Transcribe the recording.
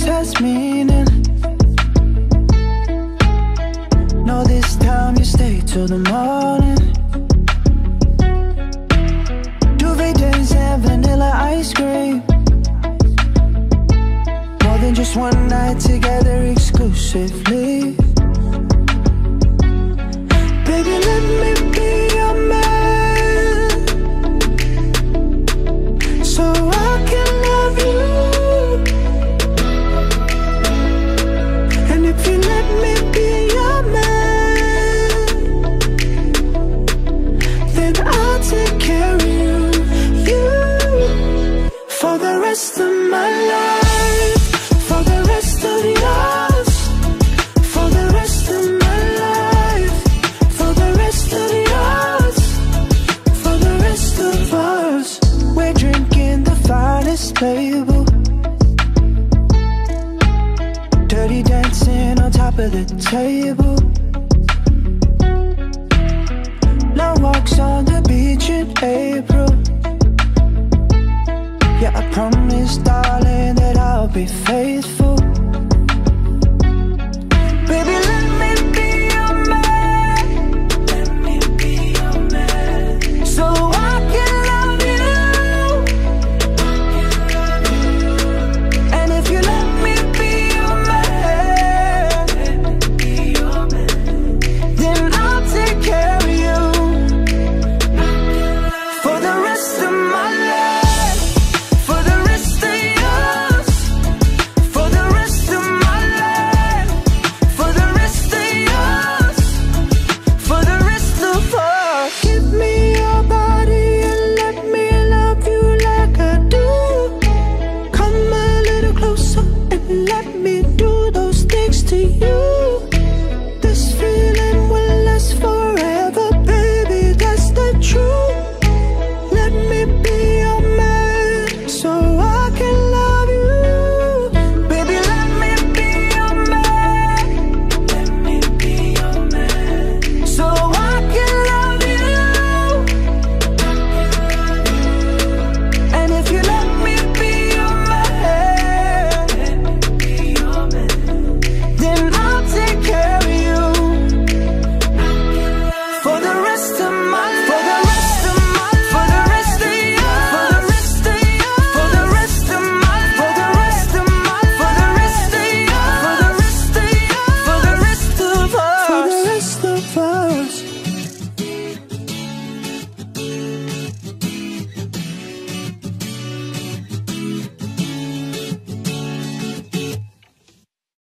has meaning. No, this time you stay till the morning. Duvet days and vanilla ice cream. More than just one night together exclusively. Rest of my life, for the rest of yours, for the rest of my life, for the rest of yours, for the rest of us. We're drinking the finest label. Dirty dancing on top of the table. Long walks on the beach in April. Yeah, I promise, darling, that I'll be faithful.